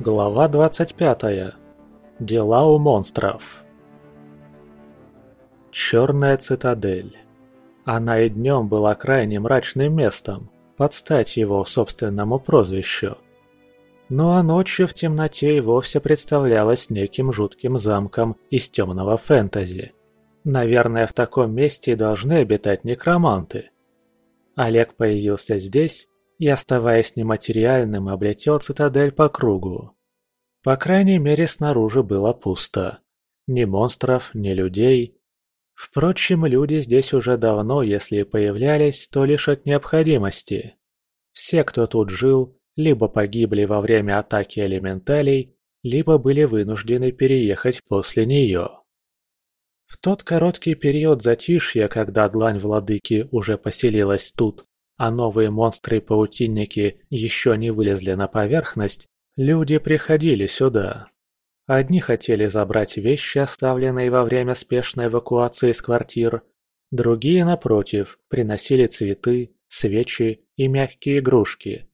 Глава 25. Дела у монстров. Черная цитадель. Она и днем была крайне мрачным местом, под стать его собственному прозвищу. Ну а ночью в темноте и вовсе представлялась неким жутким замком из темного фэнтези. Наверное, в таком месте и должны обитать некроманты. Олег появился здесь и, оставаясь нематериальным, облетел цитадель по кругу. По крайней мере, снаружи было пусто. Ни монстров, ни людей. Впрочем, люди здесь уже давно, если и появлялись, то лишь от необходимости. Все, кто тут жил, либо погибли во время атаки элементалей, либо были вынуждены переехать после нее. В тот короткий период затишья, когда длань владыки уже поселилась тут, а новые монстры-паутинники еще не вылезли на поверхность, люди приходили сюда. Одни хотели забрать вещи, оставленные во время спешной эвакуации из квартир, другие, напротив, приносили цветы, свечи и мягкие игрушки.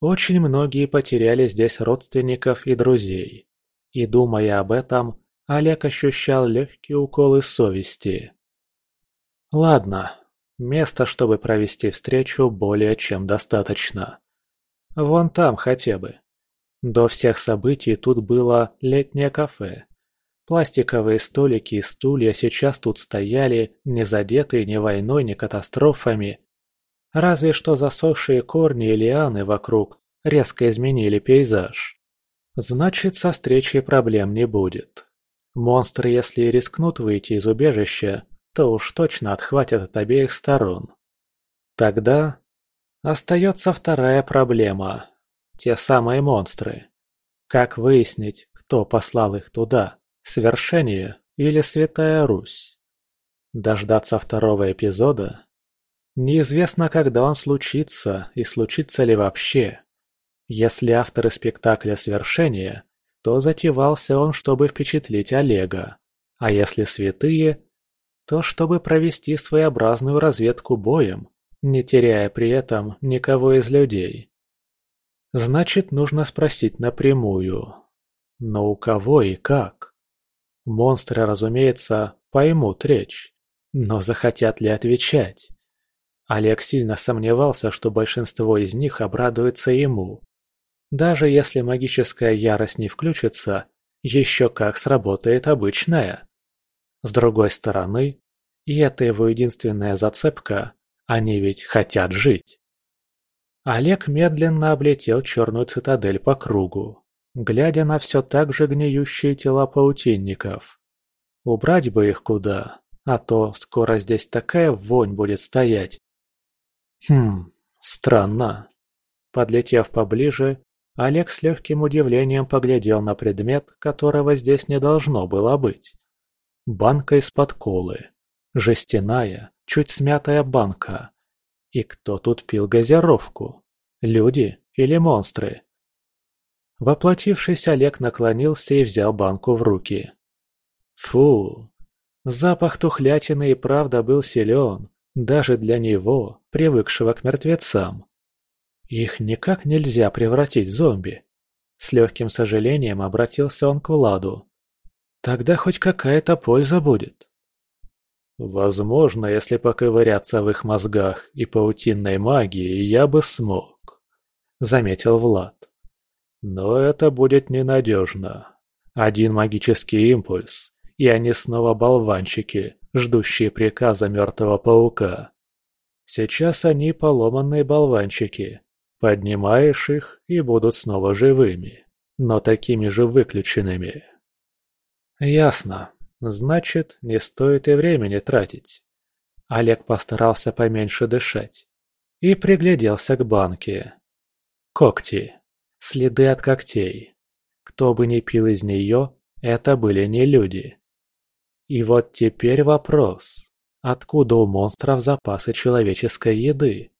Очень многие потеряли здесь родственников и друзей. И думая об этом, Олег ощущал легкие уколы совести. Ладно, Места, чтобы провести встречу, более чем достаточно. Вон там хотя бы. До всех событий тут было летнее кафе. Пластиковые столики и стулья сейчас тут стояли, не задетые ни войной, ни катастрофами. Разве что засохшие корни и лианы вокруг резко изменили пейзаж. Значит, со встречей проблем не будет. Монстры, если рискнут выйти из убежища, то уж точно отхватят от обеих сторон. Тогда остается вторая проблема. Те самые монстры. Как выяснить, кто послал их туда, Свершение или Святая Русь? Дождаться второго эпизода? Неизвестно, когда он случится и случится ли вообще. Если авторы спектакля «Свершение», то затевался он, чтобы впечатлить Олега. А если святые, то чтобы провести своеобразную разведку боем, не теряя при этом никого из людей. Значит, нужно спросить напрямую. Но у кого и как? Монстры, разумеется, поймут речь, но захотят ли отвечать? Олег сильно сомневался, что большинство из них обрадуется ему. Даже если магическая ярость не включится, еще как сработает обычная. С другой стороны, и это его единственная зацепка, они ведь хотят жить. Олег медленно облетел черную цитадель по кругу, глядя на все так же гниющие тела паутинников. Убрать бы их куда, а то скоро здесь такая вонь будет стоять. Хм, странно. Подлетев поближе, Олег с легким удивлением поглядел на предмет, которого здесь не должно было быть. Банка из-под колы. Жестяная, чуть смятая банка. И кто тут пил газировку? Люди или монстры? Воплотившись, Олег наклонился и взял банку в руки. Фу! Запах тухлятины и правда был силен, даже для него, привыкшего к мертвецам. Их никак нельзя превратить в зомби. С легким сожалением обратился он к Владу. Тогда хоть какая-то польза будет. Возможно, если поковыряться в их мозгах и паутинной магии, я бы смог, заметил Влад. Но это будет ненадежно. Один магический импульс, и они снова болванчики, ждущие приказа мертвого паука. Сейчас они поломанные болванчики. Поднимаешь их и будут снова живыми, но такими же выключенными. Ясно. Значит, не стоит и времени тратить. Олег постарался поменьше дышать и пригляделся к банке. Когти. Следы от когтей. Кто бы ни пил из нее, это были не люди. И вот теперь вопрос. Откуда у монстров запасы человеческой еды?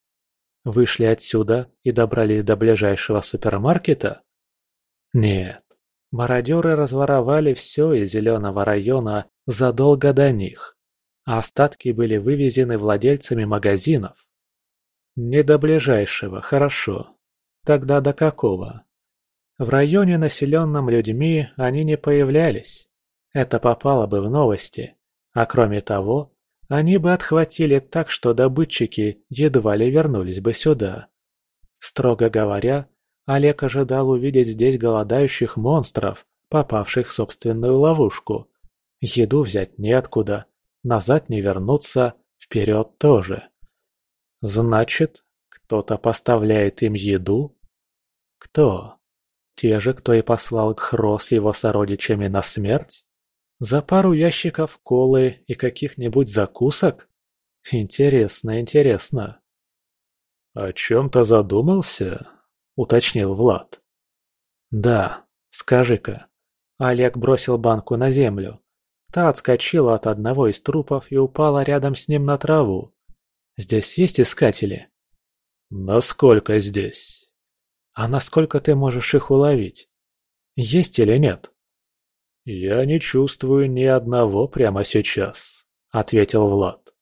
Вышли отсюда и добрались до ближайшего супермаркета? Нет, Мародеры разворовали все из Зеленого района задолго до них, а остатки были вывезены владельцами магазинов. Не до ближайшего, хорошо. Тогда до какого? В районе, населенном людьми, они не появлялись. Это попало бы в новости. А кроме того, они бы отхватили так, что добытчики едва ли вернулись бы сюда. Строго говоря, Олег ожидал увидеть здесь голодающих монстров, попавших в собственную ловушку. Еду взять неоткуда, назад не вернуться, вперед тоже. Значит, кто-то поставляет им еду? Кто? Те же, кто и послал Гхро с его сородичами на смерть? За пару ящиков колы и каких-нибудь закусок? Интересно, интересно. «О чем-то задумался?» — уточнил Влад. «Да, скажи-ка». Олег бросил банку на землю. Та отскочила от одного из трупов и упала рядом с ним на траву. «Здесь есть искатели?» «Насколько здесь?» «А насколько ты можешь их уловить? Есть или нет?» «Я не чувствую ни одного прямо сейчас», — ответил Влад.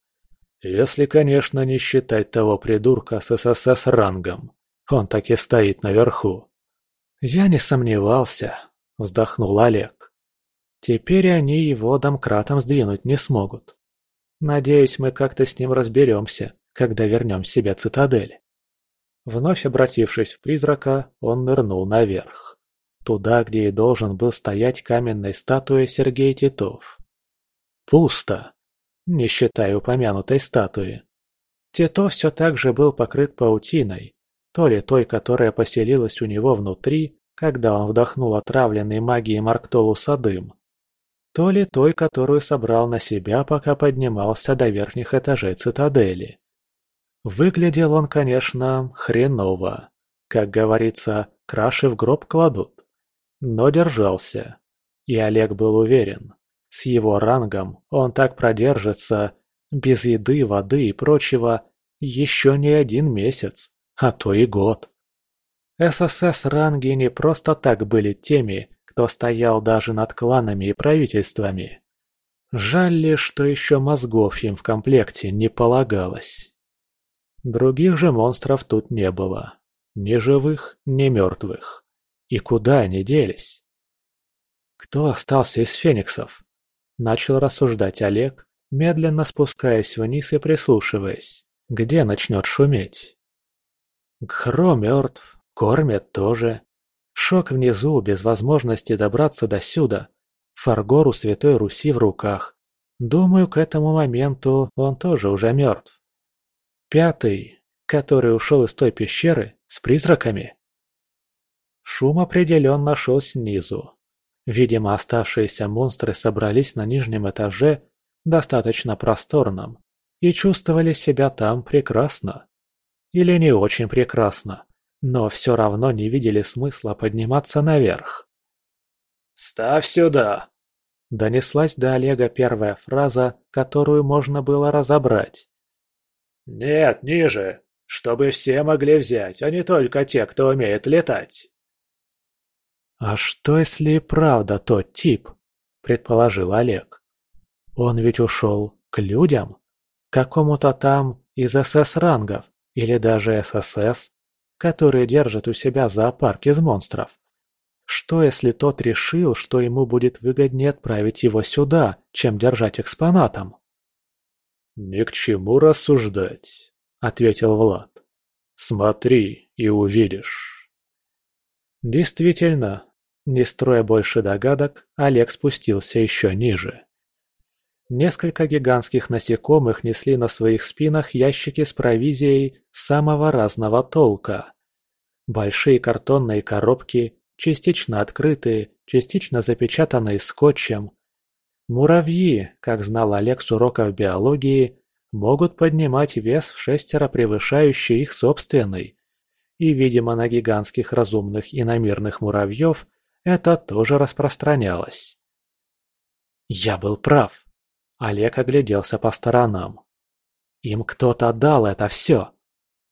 «Если, конечно, не считать того придурка с ССС-рангом. Он так и стоит наверху». «Я не сомневался», — вздохнул Олег. «Теперь они его домкратом сдвинуть не смогут. Надеюсь, мы как-то с ним разберемся, когда вернем себе цитадель». Вновь обратившись в призрака, он нырнул наверх. Туда, где и должен был стоять каменной статуя Сергей Титов. Пусто, не считая упомянутой статуи. Титов все так же был покрыт паутиной, то ли той, которая поселилась у него внутри, когда он вдохнул отравленный магией Марктолуса дым, то ли той, которую собрал на себя, пока поднимался до верхних этажей цитадели. Выглядел он, конечно, хреново. Как говорится, краши в гроб кладут. Но держался. И Олег был уверен, с его рангом он так продержится, без еды, воды и прочего, еще не один месяц а то и год. ССС-ранги не просто так были теми, кто стоял даже над кланами и правительствами. Жаль ли, что еще мозгов им в комплекте не полагалось. Других же монстров тут не было. Ни живых, ни мертвых. И куда они делись? Кто остался из фениксов? Начал рассуждать Олег, медленно спускаясь вниз и прислушиваясь. Где начнет шуметь? Гхро мертв, кормят тоже. Шок внизу, без возможности добраться до сюда. Фаргор у Святой Руси в руках. Думаю, к этому моменту он тоже уже мертв. Пятый, который ушел из той пещеры, с призраками. Шум определенно шел снизу. Видимо, оставшиеся монстры собрались на нижнем этаже, достаточно просторном, и чувствовали себя там прекрасно. Или не очень прекрасно, но все равно не видели смысла подниматься наверх. «Ставь сюда!» Донеслась до Олега первая фраза, которую можно было разобрать. «Нет, ниже, чтобы все могли взять, а не только те, кто умеет летать». «А что, если и правда тот тип?» – предположил Олег. «Он ведь ушел к людям? Какому-то там из СС-рангов, или даже ССС, которые держат у себя зоопарк из монстров. Что если тот решил, что ему будет выгоднее отправить его сюда, чем держать экспонатом? «Ни к чему рассуждать», — ответил Влад. «Смотри и увидишь». Действительно, не строя больше догадок, Олег спустился еще ниже. Несколько гигантских насекомых несли на своих спинах ящики с провизией самого разного толка. Большие картонные коробки, частично открытые, частично запечатанные скотчем. Муравьи, как знал Олег с уроков биологии, могут поднимать вес в шестеро превышающий их собственный. И, видимо, на гигантских разумных и намирных муравьев это тоже распространялось. Я был прав. Олег огляделся по сторонам. Им кто-то дал это все.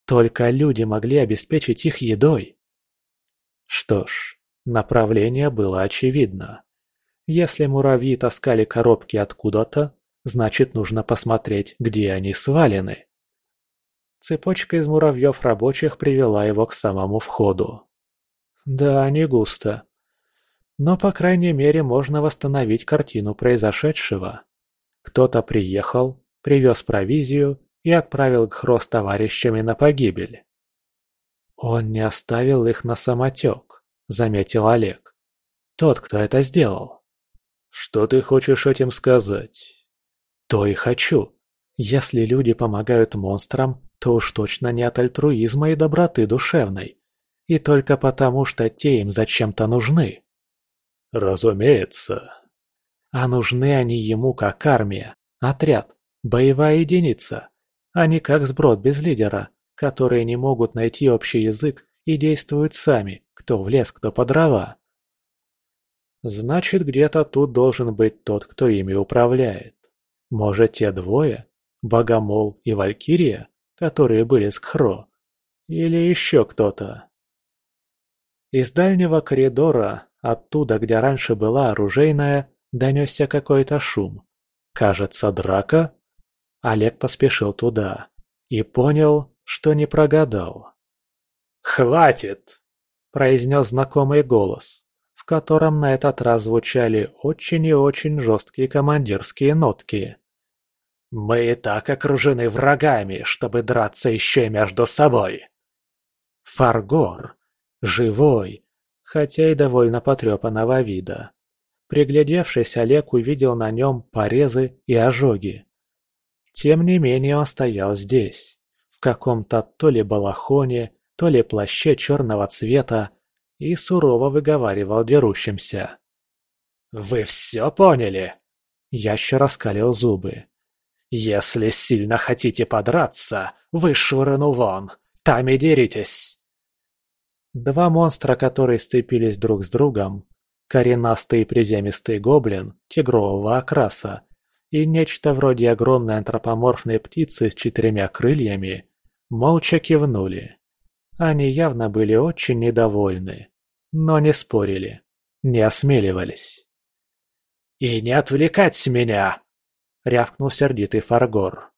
Только люди могли обеспечить их едой. Что ж, направление было очевидно. Если муравьи таскали коробки откуда-то, значит нужно посмотреть, где они свалены. Цепочка из муравьев рабочих привела его к самому входу. Да, не густо. Но, по крайней мере, можно восстановить картину произошедшего. Кто-то приехал, привез провизию и отправил Гхро с товарищами на погибель. «Он не оставил их на самотек», — заметил Олег. «Тот, кто это сделал». «Что ты хочешь этим сказать?» «То и хочу. Если люди помогают монстрам, то уж точно не от альтруизма и доброты душевной. И только потому, что те им зачем-то нужны». «Разумеется». А нужны они ему как армия, отряд, боевая единица, а не как сброд без лидера, которые не могут найти общий язык и действуют сами, кто в лес, кто по дрова. Значит, где-то тут должен быть тот, кто ими управляет. Может, те двое? Богомол и Валькирия, которые были с Кхро? Или еще кто-то? Из дальнего коридора, оттуда, где раньше была оружейная, донесся какой-то шум. Кажется, драка? Олег поспешил туда и понял, что не прогадал. «Хватит!» – произнес знакомый голос, в котором на этот раз звучали очень и очень жесткие командирские нотки. «Мы и так окружены врагами, чтобы драться еще между собой!» Фаргор. Живой, хотя и довольно потрепанного вида. Приглядевшись, Олег увидел на нем порезы и ожоги. Тем не менее он стоял здесь в каком-то то ли балахоне, то ли плаще черного цвета и сурово выговаривал дерущимся. «Вы все поняли?» Ящер раскалил зубы. «Если сильно хотите подраться, вышвырну вон, там и деритесь!» Два монстра, которые сцепились друг с другом, коренастый приземистый гоблин тигрового окраса и нечто вроде огромной антропоморфной птицы с четырьмя крыльями, молча кивнули. Они явно были очень недовольны, но не спорили, не осмеливались. «И не отвлекать меня!» — рявкнул сердитый Фаргор.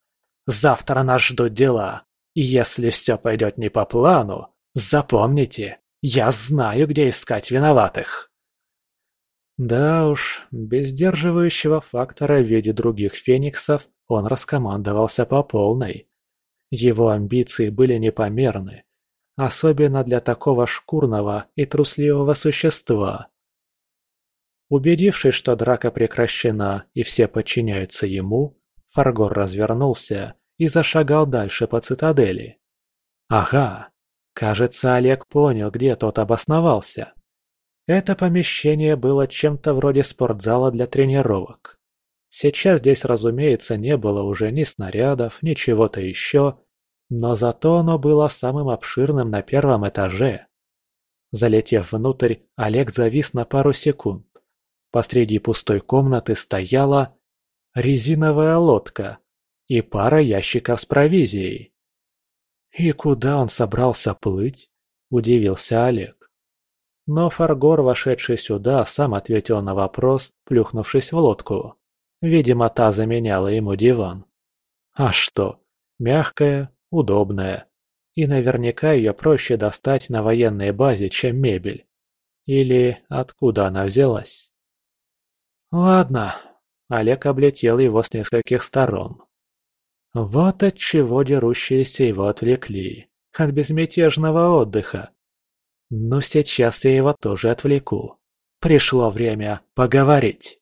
«Завтра нас ждут дела, и если все пойдет не по плану, запомните, я знаю, где искать виноватых!» Да уж, без сдерживающего фактора в виде других фениксов он раскомандовался по полной. Его амбиции были непомерны, особенно для такого шкурного и трусливого существа. Убедившись, что драка прекращена и все подчиняются ему, Фаргор развернулся и зашагал дальше по цитадели. Ага, кажется, Олег понял, где тот обосновался. Это помещение было чем-то вроде спортзала для тренировок. Сейчас здесь, разумеется, не было уже ни снарядов, ни чего-то еще, но зато оно было самым обширным на первом этаже. Залетев внутрь, Олег завис на пару секунд. Посреди пустой комнаты стояла резиновая лодка и пара ящиков с провизией. «И куда он собрался плыть?» – удивился Олег. Но Фаргор, вошедший сюда, сам ответил на вопрос, плюхнувшись в лодку. Видимо, та заменяла ему диван. А что? Мягкая, удобная. И наверняка ее проще достать на военной базе, чем мебель. Или откуда она взялась? Ладно. Олег облетел его с нескольких сторон. Вот от чего дерущиеся его отвлекли. От безмятежного отдыха. Но сейчас я его тоже отвлеку. Пришло время поговорить.